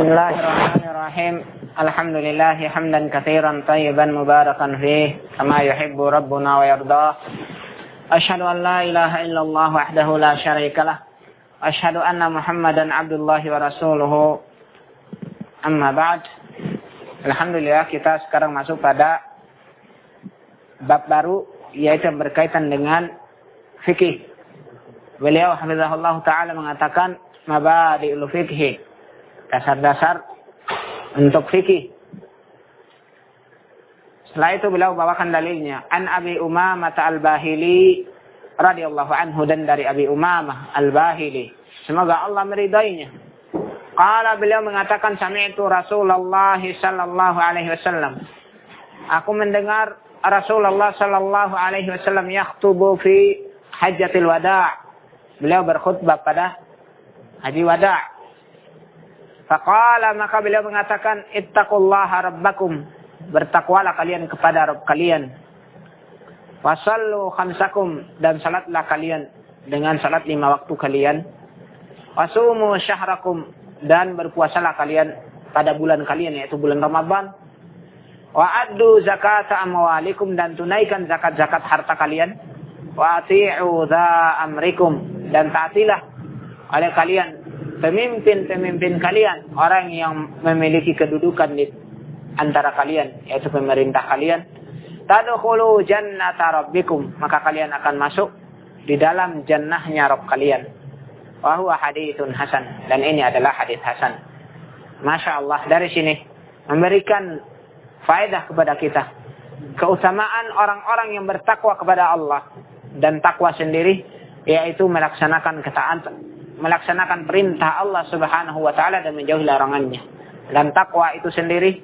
Bismillahirrahmanirrahim. Alhamdulillah hamdan katsiran tayyiban mubarakan fi kama yuhibbu rabbuna wa yarda. Ashhadu an la ilaha illallah wahdahu la syarika lah. Ashhadu anna Muhammadan abdullahi wa rasuluhu. Amma ba'd. Alhamdulillah kita sekarang masuk pada bab baru yaitu berkaitan dengan fikih. Beliau hafizahullah taala mengatakan mabadi'ul fikih Dasar-dasar untuk fikih. Setelah itu beliau bawakan dalilnya. An Abi Umamah Al-Bahili radhiyallahu anhu dan dari Abi Umamah Al-Bahili. Semoga Allah meridainya. Qala beliau mengatakan sami'tu Rasulullah sallallahu alaihi wasallam. Aku mendengar Rasulullah sallallahu alaihi wasallam yaktubu fi hajjatil wada'. Beliau berkhutbah pada haji wada'. Faqala maka beliau mengatakan ittaqullaha rabbakum. Bertakwalah kalian kepada Rabb kalian. Wasallu khamsakum dan salatlah kalian dengan salat lima waktu kalian. Wasumu syahrakum dan berpuasalah kalian pada bulan kalian yaitu bulan Ramadan. Wa addu zakat amwalikum dan tunaikan zakat-zakat harta kalian. Wa ati'u amrikum dan taatilah oleh kalian pemimpin-pemimpin kalian, orang yang memiliki kedudukan di antara kalian yaitu pemerintah kalian. Tadkhulu jannata rabbikum, maka kalian akan masuk di dalam jannahnya Rabb kalian. Wahwa hadithun hasan. Dan ini adalah hadith hasan. Masya Allah. Dari sini. Memberikan faedah kepada kita. Keutamaan orang-orang yang bertakwa kepada Allah. Dan takwa sendiri. Yaitu melaksanakan ketaatan. Melaksanakan perintah Allah subhanahu wa ta'ala. Dan menjauhi larangannya. Dan takwa itu sendiri.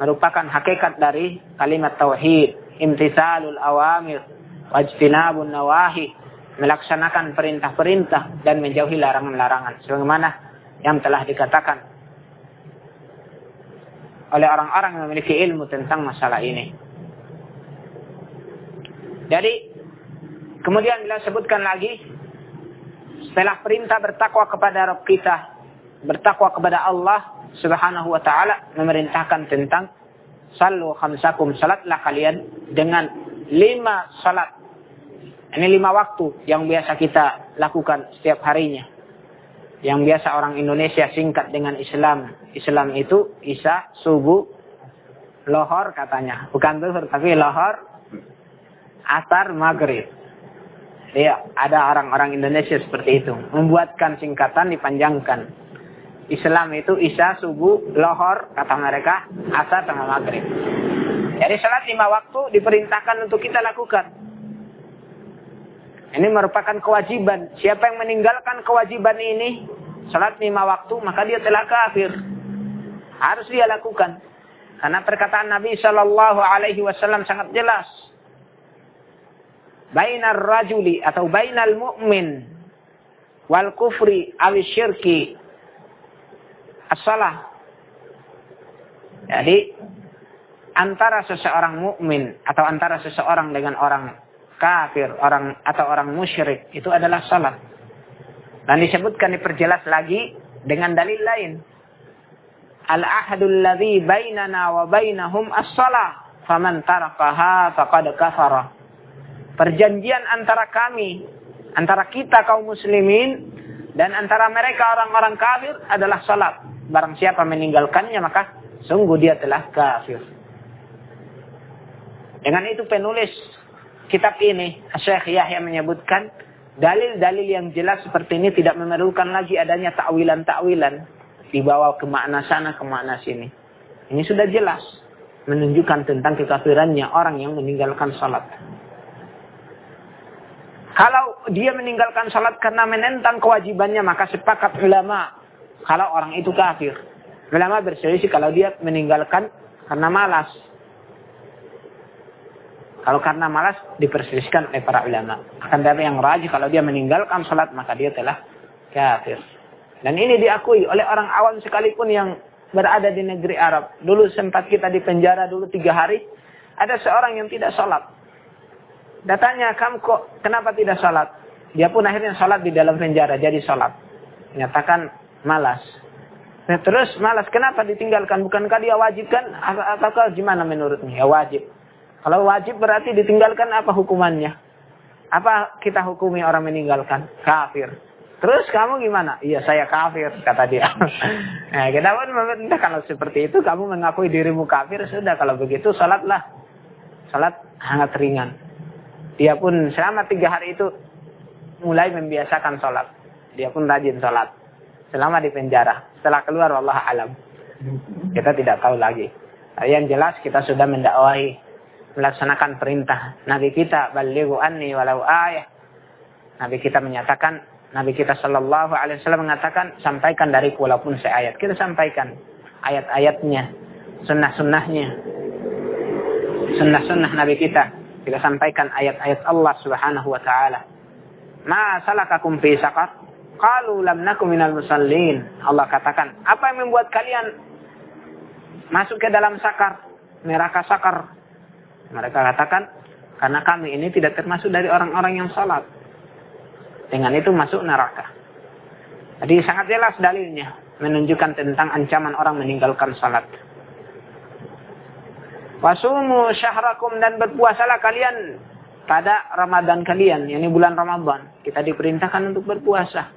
Merupakan hakikat dari kalimat tauhid. Imtisalul awamir. Wajtinabun nawahi melaksanakan perintah-perintah dan menjauhi larangan-larangan sebagaimana yang telah dikatakan oleh orang-orang yang memiliki ilmu tentang masalah ini. Jadi kemudian bila sebutkan lagi setelah perintah bertakwa kepada Rabb kita, bertakwa kepada Allah Subhanahu wa taala memerintahkan tentang sallu khamsakum salatlah kalian dengan lima salat ini lima waktu yang biasa kita lakukan setiap harinya. Yang biasa orang Indonesia singkat dengan Islam. Islam itu Isya, Subuh, Lohor katanya. Bukan Zuhur, tapi Lohor, Asar, Maghrib. Ya, ada orang-orang Indonesia seperti itu. Membuatkan singkatan dipanjangkan. Islam itu Isya, Subuh, Lohor, kata mereka, Asar, sama Maghrib. Jadi salat lima waktu diperintahkan untuk kita lakukan. Ini merupakan kewajiban. Siapa yang meninggalkan kewajiban ini, salat lima waktu, maka dia telah kafir. Harus dia lakukan. Karena perkataan Nabi Shallallahu Alaihi Wasallam sangat jelas. Bainar rajuli atau bainal mu'min wal kufri awi syirki as-salah. Jadi antara seseorang mukmin atau antara seseorang dengan orang kafir, orang atau orang musyrik itu adalah salat. Dan disebutkan diperjelas lagi dengan dalil lain. Al-ahdul ladzi bainana wa bainahum as-salah. Faman tarakaha faqad kafara. Perjanjian antara kami, antara kita kaum muslimin dan antara mereka orang-orang kafir adalah salat. Barang siapa meninggalkannya maka sungguh dia telah kafir. Dengan itu penulis kitab ini, Syekh Yahya menyebutkan dalil-dalil yang jelas seperti ini tidak memerlukan lagi adanya takwilan-takwilan dibawa ke makna sana ke makna sini. Ini sudah jelas menunjukkan tentang kekafirannya orang yang meninggalkan salat. Kalau dia meninggalkan salat karena menentang kewajibannya maka sepakat ulama kalau orang itu kafir. Ulama berselisih kalau dia meninggalkan karena malas. Kalau karena malas diperselisihkan oleh para ulama. Akan tetapi yang rajin kalau dia meninggalkan salat maka dia telah kafir. Dan ini diakui oleh orang awam sekalipun yang berada di negeri Arab. Dulu sempat kita di penjara dulu tiga hari. Ada seorang yang tidak salat. Datanya, kamu kok kenapa tidak salat? Dia pun akhirnya salat di dalam penjara, jadi salat. Menyatakan malas. Nah, terus malas kenapa ditinggalkan? Bukankah dia wajib kan? Ataukah gimana menurutnya? Ya wajib. Kalau wajib berarti ditinggalkan apa hukumannya? Apa kita hukumi orang meninggalkan? Kafir. Terus kamu gimana? Iya saya kafir kata dia. nah, kita pun meminta kalau seperti itu kamu mengakui dirimu kafir sudah kalau begitu salatlah. Salat sangat ringan. Dia pun selama tiga hari itu mulai membiasakan salat. Dia pun rajin salat selama di penjara. Setelah keluar Allah alam. Kita tidak tahu lagi. Yang jelas kita sudah mendakwahi melaksanakan perintah Nabi kita balighu anni walau ayah. Nabi kita menyatakan Nabi kita Shallallahu Alaihi Wasallam mengatakan sampaikan dari walaupun seayat kita sampaikan ayat-ayatnya sunnah-sunnahnya sunnah-sunnah Nabi kita kita sampaikan ayat-ayat Allah Subhanahu Wa Taala ma salakakum fi saqar Qalu lam nakum minal musallin. Allah katakan, apa yang membuat kalian masuk ke dalam sakar, neraka sakar? Mereka katakan, karena kami ini tidak termasuk dari orang-orang yang salat. Dengan itu masuk neraka. Jadi sangat jelas dalilnya menunjukkan tentang ancaman orang meninggalkan salat. Wasumu syahrakum dan berpuasalah kalian pada Ramadan kalian, yakni bulan Ramadan. Kita diperintahkan untuk berpuasa.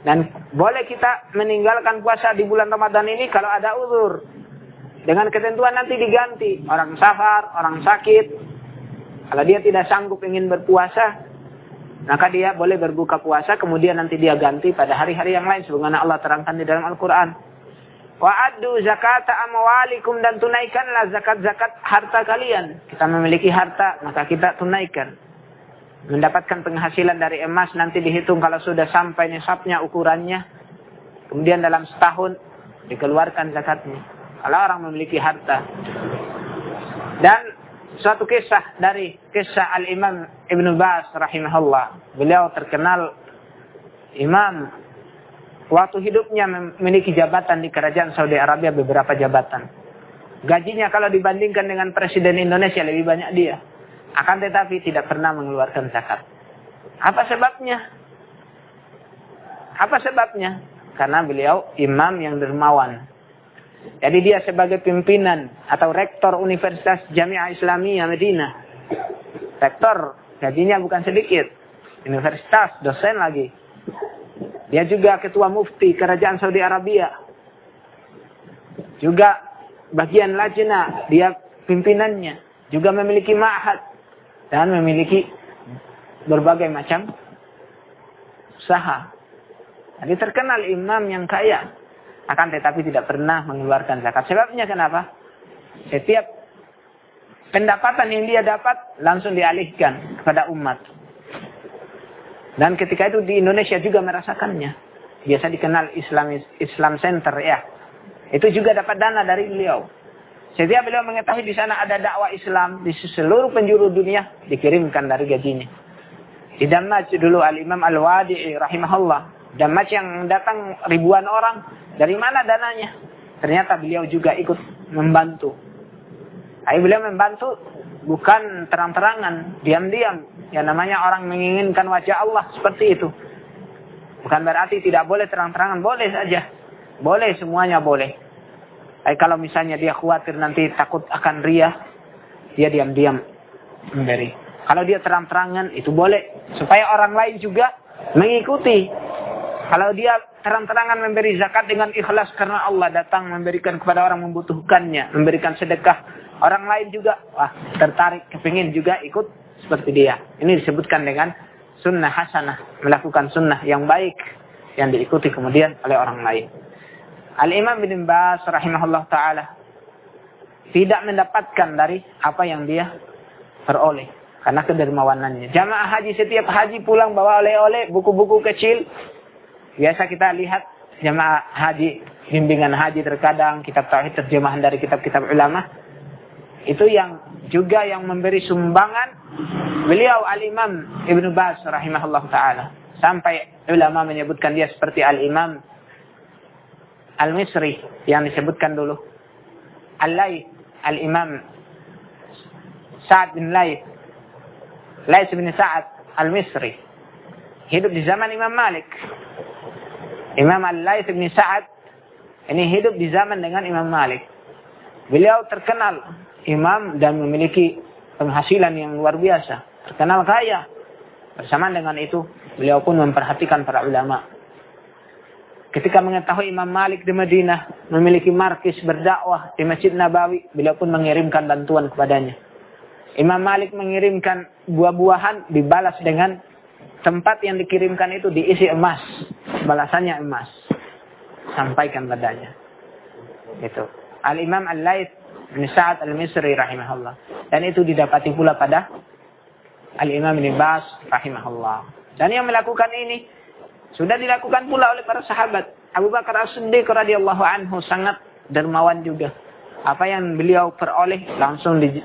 Dan boleh kita meninggalkan puasa di bulan Ramadan ini kalau ada uzur. Dengan ketentuan nanti diganti. Orang safar, orang sakit. Kalau dia tidak sanggup ingin berpuasa, maka dia boleh berbuka puasa, kemudian nanti dia ganti pada hari-hari yang lain. Sebagaimana Allah terangkan di dalam Al-Quran. Wa'addu zakata amwalikum dan tunaikanlah zakat-zakat harta kalian. Kita memiliki harta, maka kita tunaikan mendapatkan penghasilan dari emas nanti dihitung kalau sudah sampai nisabnya ukurannya. Kemudian dalam setahun dikeluarkan zakatnya. Kalau orang memiliki harta. Dan suatu kisah dari kisah Al-Imam Ibn Bas rahimahullah. Beliau terkenal imam waktu hidupnya memiliki jabatan di kerajaan Saudi Arabia beberapa jabatan. Gajinya kalau dibandingkan dengan presiden Indonesia lebih banyak dia. Akan tetapi tidak pernah mengeluarkan zakat. Apa sebabnya? Apa sebabnya? Karena beliau imam yang dermawan. Jadi dia sebagai pimpinan atau rektor Universitas Jamiah Islamiyah Medina. Rektor, gajinya bukan sedikit. Universitas, dosen lagi. Dia juga ketua mufti kerajaan Saudi Arabia. Juga bagian lajna, dia pimpinannya. Juga memiliki ma'had dan memiliki berbagai macam usaha. Jadi terkenal imam yang kaya, akan tetapi tidak pernah mengeluarkan zakat. Sebabnya kenapa? Setiap pendapatan yang dia dapat langsung dialihkan kepada umat. Dan ketika itu di Indonesia juga merasakannya. Biasa dikenal Islam Islam Center ya. Itu juga dapat dana dari beliau. Setiap beliau mengetahui di sana ada dakwah Islam di seluruh penjuru dunia, dikirimkan dari gajinya. Di Damaj dulu Al-Imam Al-Wadi'i rahimahullah. Damaj yang datang ribuan orang. Dari mana dananya? Ternyata beliau juga ikut membantu. Tapi beliau membantu bukan terang-terangan, diam-diam. Ya namanya orang menginginkan wajah Allah seperti itu. Bukan berarti tidak boleh terang-terangan, boleh saja. Boleh semuanya boleh. Tapi kalau misalnya dia khawatir nanti takut akan ria, dia diam-diam memberi. Kalau dia terang-terangan itu boleh supaya orang lain juga mengikuti. Kalau dia terang-terangan memberi zakat dengan ikhlas karena Allah datang memberikan kepada orang membutuhkannya, memberikan sedekah, orang lain juga wah tertarik, kepingin juga ikut seperti dia. Ini disebutkan dengan sunnah hasanah, melakukan sunnah yang baik yang diikuti kemudian oleh orang lain. Al-Imam bin Bas rahimahullah ta'ala tidak mendapatkan dari apa yang dia peroleh. Karena kedermawanannya. Jamaah haji setiap haji pulang bawa oleh-oleh buku-buku kecil. Biasa kita lihat jamaah haji, bimbingan haji terkadang, kitab tauhid terjemahan dari kitab-kitab ulama. Itu yang juga yang memberi sumbangan beliau al-imam Ibnu Bas rahimahullah ta'ala. Sampai ulama menyebutkan dia seperti al-imam Al-Misri yang disebutkan dulu. Al-Layth, Al-Imam Sa'ad bin Layth. Layth bin Sa'ad Al-Misri. Hidup di zaman Imam Malik. Imam Al-Layth bin Sa'ad Ini hidup di zaman dengan Imam Malik. Beliau terkenal imam dan memiliki penghasilan yang luar biasa. Terkenal kaya. Bersamaan dengan itu, beliau pun memperhatikan para ulama. Ketika mengetahui Imam Malik di Madinah memiliki markis berdakwah di Masjid Nabawi, beliau pun mengirimkan bantuan kepadanya. Imam Malik mengirimkan buah-buahan dibalas dengan tempat yang dikirimkan itu diisi emas. Balasannya emas sampaikan padanya. Itu. Al-Imam Al-Laith Sa'ad Al-Misri rahimahullah. Dan itu didapati pula pada Al-Imam Ibn Bas rahimahullah. Dan yang melakukan ini sudah dilakukan pula oleh para sahabat. Abu Bakar As-Siddiq radhiyallahu anhu sangat dermawan juga. Apa yang beliau peroleh langsung di,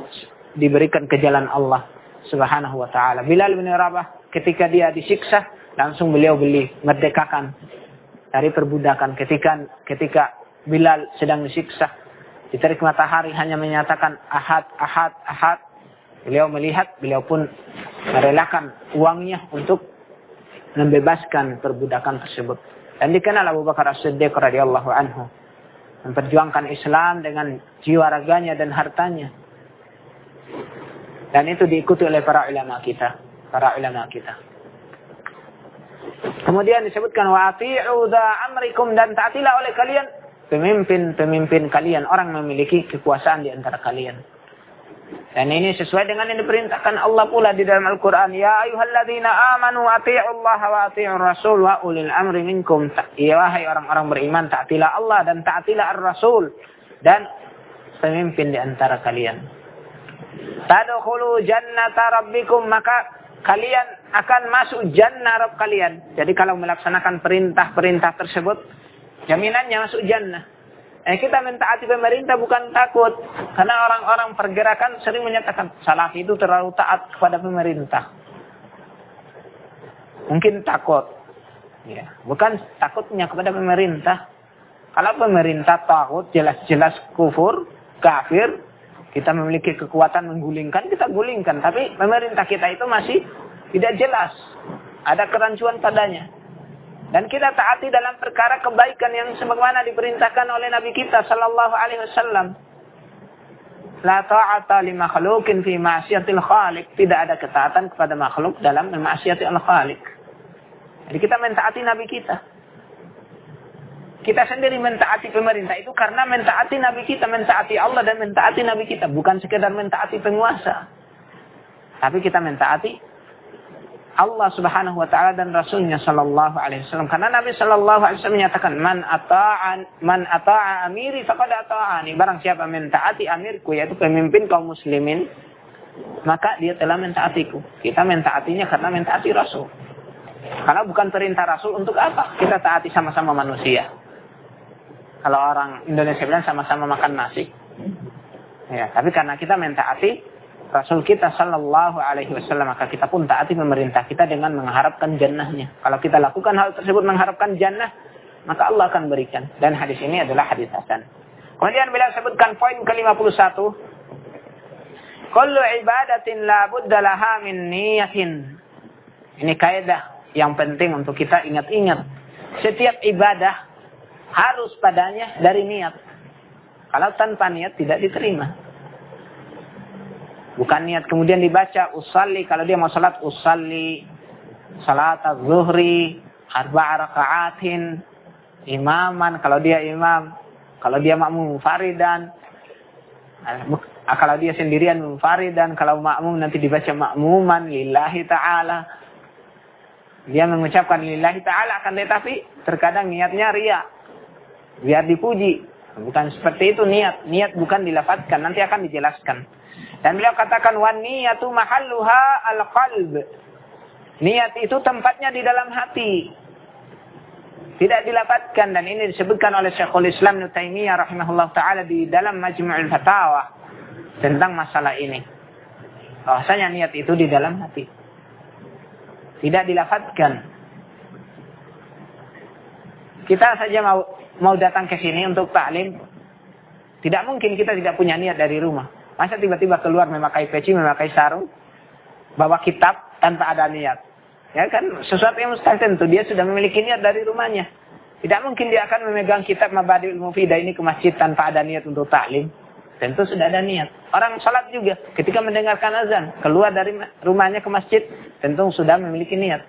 diberikan ke jalan Allah Subhanahu wa taala. Bilal bin Rabah ketika dia disiksa langsung beliau beli merdekakan dari perbudakan ketika ketika Bilal sedang disiksa di terik matahari hanya menyatakan ahad ahad ahad. Beliau melihat beliau pun merelakan uangnya untuk membebaskan perbudakan tersebut. Dan dikenal Abu Bakar As-Siddiq radhiyallahu anhu memperjuangkan Islam dengan jiwa raganya dan hartanya. Dan itu diikuti oleh para ulama kita para ulama kita. Kemudian disebutkan wa ati'u amrikum dan taatilah oleh kalian pemimpin-pemimpin kalian, orang memiliki kekuasaan di antara kalian. Dan ini sesuai dengan yang diperintahkan Allah pula di dalam Al-Quran. Ya ayuhalladzina amanu Allah wa ati'ur rasul wa ulil amri minkum. Ya wahai orang-orang beriman, taatilah Allah dan taatilah ar-rasul. Dan pemimpin di antara kalian. Tadkhulu jannata rabbikum. Maka kalian akan masuk jannah Rabb kalian. Jadi kalau melaksanakan perintah-perintah tersebut, jaminannya masuk jannah. Eh kita mentaati pemerintah bukan takut. Karena orang-orang pergerakan sering menyatakan salah itu terlalu taat kepada pemerintah. Mungkin takut. Ya, bukan takutnya kepada pemerintah. Kalau pemerintah takut jelas-jelas kufur, kafir, kita memiliki kekuatan menggulingkan, kita gulingkan. Tapi pemerintah kita itu masih tidak jelas. Ada kerancuan padanya. Dan kita taati dalam perkara kebaikan yang sebagaimana diperintahkan oleh Nabi kita sallallahu alaihi wasallam. La ta'ata li makhlukin fi ma'siyatil khaliq. Tidak ada ketaatan kepada makhluk dalam memaksiati al-khaliq. Jadi kita mentaati Nabi kita. Kita sendiri mentaati pemerintah itu karena mentaati Nabi kita, mentaati Allah dan mentaati Nabi kita. Bukan sekedar mentaati penguasa. Tapi kita mentaati Allah subhanahu wa ta'ala dan Rasulnya sallallahu alaihi wasallam. Karena Nabi sallallahu alaihi wasallam menyatakan, Man ata'an, man ata'a amiri faqad ata'ani. Barang siapa mentaati amirku, yaitu pemimpin kaum muslimin, maka dia telah mentaatiku. Kita mentaatinya karena mentaati Rasul. Karena bukan perintah Rasul untuk apa? Kita taati sama-sama manusia. Kalau orang Indonesia bilang sama-sama makan nasi. Ya, tapi karena kita mentaati Rasul kita Shallallahu Alaihi Wasallam maka kita pun taati pemerintah kita dengan mengharapkan jannahnya. Kalau kita lakukan hal tersebut mengharapkan jannah, maka Allah akan berikan. Dan hadis ini adalah hadis hasan. Kemudian bila sebutkan poin ke-51. Kullu ibadatin la budda laha min niyatin. Ini kaidah yang penting untuk kita ingat-ingat. Setiap ibadah harus padanya dari niat. Kalau tanpa niat tidak diterima. Bukan niat kemudian dibaca usalli. Kalau dia mau salat usalli. Salat az-zuhri arba'a raka'atin imaman. Kalau dia imam kalau dia makmum faridan. Ah, kalau dia sendirian munfaridan kalau makmum nanti dibaca makmuman lillahi taala. Dia mengucapkan lillahi taala akan tetapi terkadang niatnya ria biar dipuji. Bukan seperti itu niat. Niat bukan dilafatkan. Nanti akan dijelaskan. Dan beliau katakan wan niyatu mahalluha al-qalb. Niat itu tempatnya di dalam hati. Tidak dilafatkan dan ini disebutkan oleh Syekhul Islam Nutaimiyah rahimahullah taala di dalam Majmu'ul Fatawa tentang masalah ini. Bahwasanya niat itu di dalam hati. Tidak dilafatkan. Kita saja mau mau datang ke sini untuk taklim, tidak mungkin kita tidak punya niat dari rumah. Masa tiba-tiba keluar memakai peci, memakai sarung, bawa kitab tanpa ada niat. Ya kan sesuatu yang mustahil tentu dia sudah memiliki niat dari rumahnya. Tidak mungkin dia akan memegang kitab Mabadiul Mufidah ini ke masjid tanpa ada niat untuk taklim. Tentu sudah ada niat. Orang salat juga ketika mendengarkan azan, keluar dari rumahnya ke masjid, tentu sudah memiliki niat.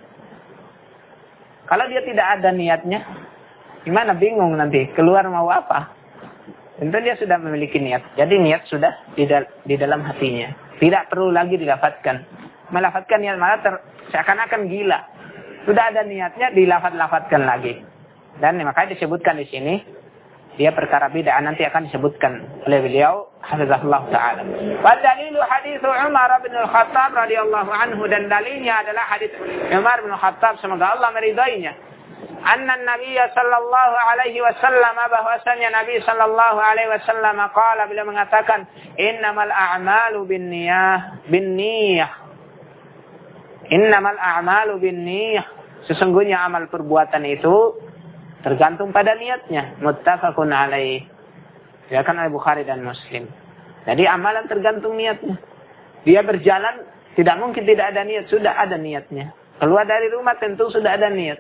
Kalau dia tidak ada niatnya, gimana bingung nanti keluar mau apa? Tentu dia sudah memiliki niat. Jadi niat sudah di, dal di dalam hatinya. Tidak perlu lagi dilafatkan. Melafatkan niat malah ter seakan-akan gila. Sudah ada niatnya dilafat-lafatkan lagi. Dan makanya disebutkan di sini dia perkara bid'ah nanti akan disebutkan oleh beliau hafizahullah taala. Wa dalilu hadis Umar bin Al-Khattab radhiyallahu anhu dan dalilnya adalah hadis Umar bin Al-Khattab semoga Allah meridainya. Anna Nabi sallallahu alaihi wasallam bahwasanya Nabi sallallahu alaihi wasallam qala beliau mengatakan innamal a'malu binniyah binniyah. Innamal a'malu binniyah. Sesungguhnya amal perbuatan itu Tergantung pada niatnya. Muttafaqun alaih. Ya kan oleh Bukhari dan Muslim. Jadi amalan tergantung niatnya. Dia berjalan, tidak mungkin tidak ada niat. Sudah ada niatnya. Keluar dari rumah tentu sudah ada niat.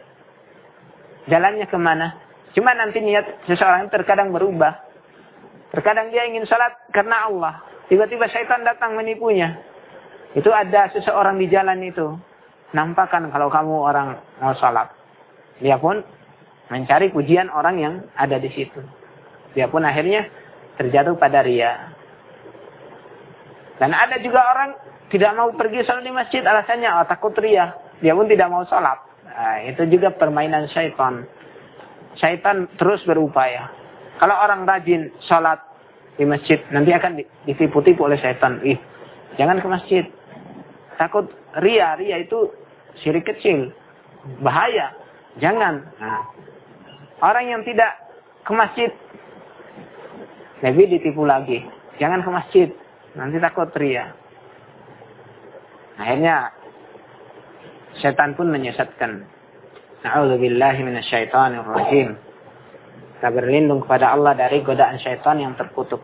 Jalannya ke mana? Cuma nanti niat seseorang terkadang berubah. Terkadang dia ingin sholat karena Allah. Tiba-tiba syaitan datang menipunya. Itu ada seseorang di jalan itu. Nampakkan kalau kamu orang mau sholat. Dia pun mencari pujian orang yang ada di situ. Dia pun akhirnya terjatuh pada ria. Dan ada juga orang tidak mau pergi sholat di masjid alasannya oh, takut ria. Dia pun tidak mau sholat. Nah, itu juga permainan syaitan. Syaitan terus berupaya. Kalau orang rajin sholat di masjid, nanti akan ditipu-tipu oleh syaitan. Ih, jangan ke masjid. Takut ria. Ria itu syirik kecil. Bahaya. Jangan. Nah, Orang yang tidak ke masjid, lebih ditipu lagi. Jangan ke masjid, nanti takut ria. Akhirnya setan pun menyesatkan. Na'udzubillahi rajim. Kita berlindung kepada Allah dari godaan syaitan yang terkutuk.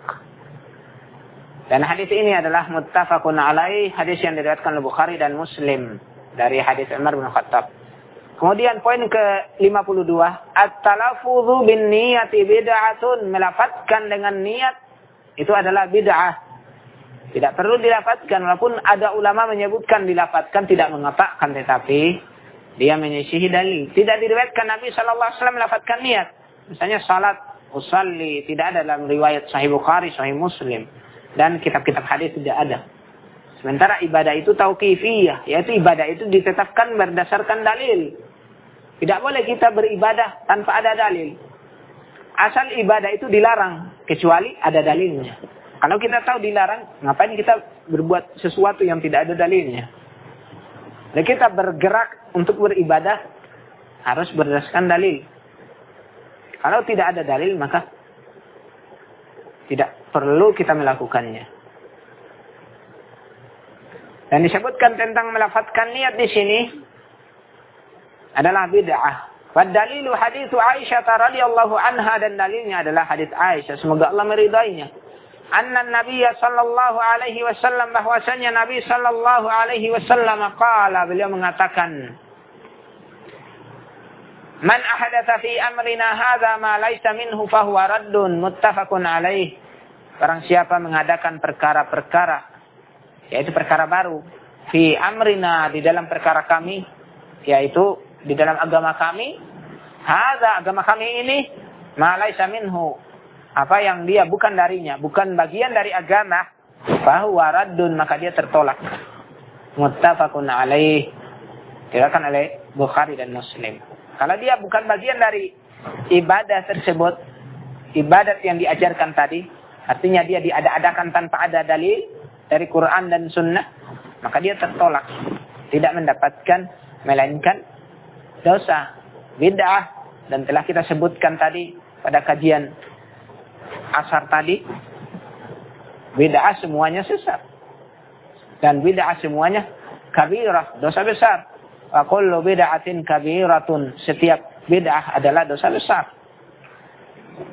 Dan hadis ini adalah muttafaqun alaih, hadis yang diriwayatkan oleh Bukhari dan Muslim dari hadis Umar bin Khattab. Kemudian poin ke-52, at-talaffuzu bin niyati bid'atun, melafatkan dengan niat itu adalah bid'ah. Tidak perlu dilafatkan walaupun ada ulama menyebutkan dilafatkan tidak mengatakan tetapi dia menyisihi dalil. Tidak diriwayatkan Nabi sallallahu alaihi wasallam melafatkan niat. Misalnya salat usalli tidak ada dalam riwayat Sahih Bukhari, Sahih Muslim dan kitab-kitab hadis tidak ada. Sementara ibadah itu tauqifiyah, yaitu ibadah itu ditetapkan berdasarkan dalil. Tidak boleh kita beribadah tanpa ada dalil. Asal ibadah itu dilarang, kecuali ada dalilnya. Kalau kita tahu dilarang, ngapain kita berbuat sesuatu yang tidak ada dalilnya? Dan kita bergerak untuk beribadah harus berdasarkan dalil. Kalau tidak ada dalil, maka tidak perlu kita melakukannya. Dan disebutkan tentang melafatkan niat di sini, adalah bid'ah. Wadalilu hadithu Aisyah radhiyallahu anha dan dalilnya adalah hadis Aisyah. Semoga Allah meridainya. Anna Nabi sallallahu alaihi wasallam bahwasanya Nabi sallallahu alaihi wasallam qala beliau mengatakan Man ahdatha fi amrina hadza ma laisa minhu fahuwa raddun muttafaqun alaih. Barang siapa mengadakan perkara-perkara yaitu perkara baru fi amrina di dalam perkara kami yaitu di dalam agama kami, hadza agama kami ini malaisa minhu. Apa yang dia bukan darinya, bukan bagian dari agama, bahwa raddun maka dia tertolak. Muttafaqun alaih. Dikatakan oleh Bukhari dan Muslim. Kalau dia bukan bagian dari ibadah tersebut, ibadat yang diajarkan tadi, artinya dia diada-adakan tanpa ada dalil dari Quran dan Sunnah, maka dia tertolak. Tidak mendapatkan, melainkan dosa, bid'ah dan telah kita sebutkan tadi pada kajian asar tadi bid'ah semuanya sesat dan bid'ah semuanya kabirah, dosa besar. Wa kullu bid'atin kabiratun. Setiap bid'ah adalah dosa besar.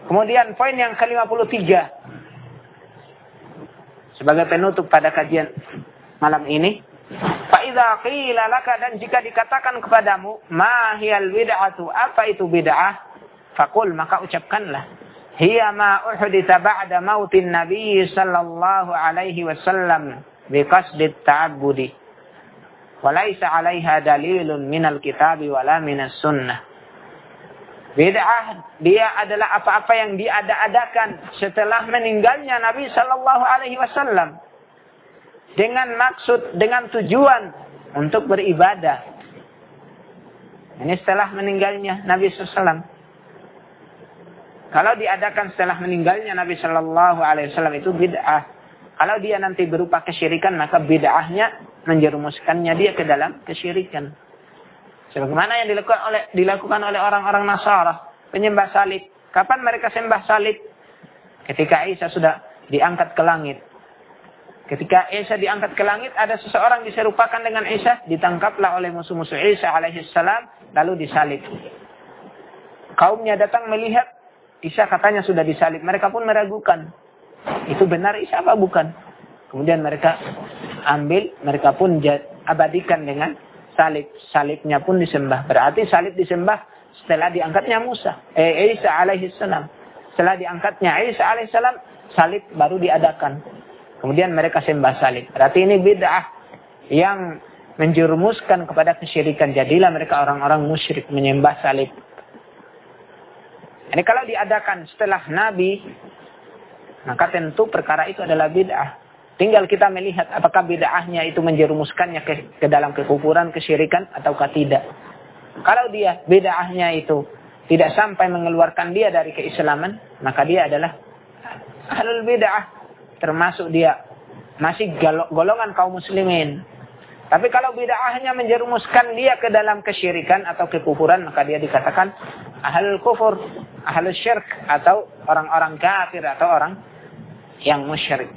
Kemudian poin yang ke-53 sebagai penutup pada kajian malam ini Fa'idha qila laka dan jika dikatakan kepadamu, ma hiyal bid'atu, apa itu bid'ah? Fakul maka ucapkanlah. Hiya ma uhditha ba'da mautin Nabi sallallahu alaihi wasallam biqasdit ta'abbudi. Walaysa 'alaiha dalilun minal kitabi wala minas sunnah. Bid'ah dia adalah apa-apa yang diada-adakan setelah meninggalnya Nabi Shallallahu Alaihi Wasallam dengan maksud dengan tujuan untuk beribadah. Ini setelah meninggalnya Nabi SAW. Kalau diadakan setelah meninggalnya Nabi Shallallahu Alaihi Wasallam itu bid'ah. Kalau dia nanti berupa kesyirikan maka bid'ahnya menjerumuskannya dia ke dalam kesyirikan. Sebagaimana yang dilakukan oleh dilakukan oleh orang-orang Nasara, penyembah salib. Kapan mereka sembah salib? Ketika Isa sudah diangkat ke langit. Ketika Isa diangkat ke langit, ada seseorang diserupakan dengan Isa, ditangkaplah oleh musuh-musuh Isa alaihissalam, lalu disalib. Kaumnya datang melihat, Isa katanya sudah disalib. Mereka pun meragukan. Itu benar Isa apa bukan? Kemudian mereka ambil, mereka pun abadikan dengan salib. Salibnya pun disembah. Berarti salib disembah setelah diangkatnya Musa. Eh, Isa alaihissalam. Setelah diangkatnya Isa alaihissalam, salib baru diadakan. Kemudian mereka sembah salib. Berarti ini bid'ah yang menjerumuskan kepada kesyirikan. Jadilah mereka orang-orang musyrik menyembah salib. Ini kalau diadakan setelah Nabi, maka tentu perkara itu adalah bid'ah. Tinggal kita melihat apakah bid'ahnya itu menjerumuskannya ke, ke dalam kekufuran, kesyirikan, ataukah tidak. Kalau dia bid'ahnya itu tidak sampai mengeluarkan dia dari keislaman, maka dia adalah ahlul bid'ah. Termasuk dia masih golongan kaum muslimin. Tapi kalau bid'ahnya menjerumuskan dia ke dalam kesyirikan atau kekufuran, maka dia dikatakan ahlul kufur, ahlul syirk, atau orang-orang kafir, atau orang yang musyrik.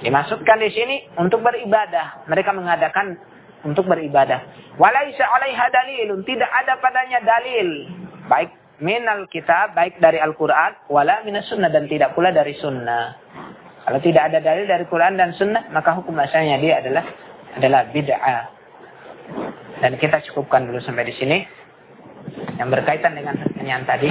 Dimasukkan di sini untuk beribadah. Mereka mengadakan untuk beribadah. Walaisa 'alaiha dalilun, tidak ada padanya dalil. Baik minal kitab, baik dari Al-Qur'an, wala minas sunnah dan tidak pula dari sunnah. Kalau tidak ada dalil dari Quran dan sunnah, maka hukum asalnya dia adalah adalah bid'ah. Dan kita cukupkan dulu sampai di sini. Yang berkaitan dengan pertanyaan tadi.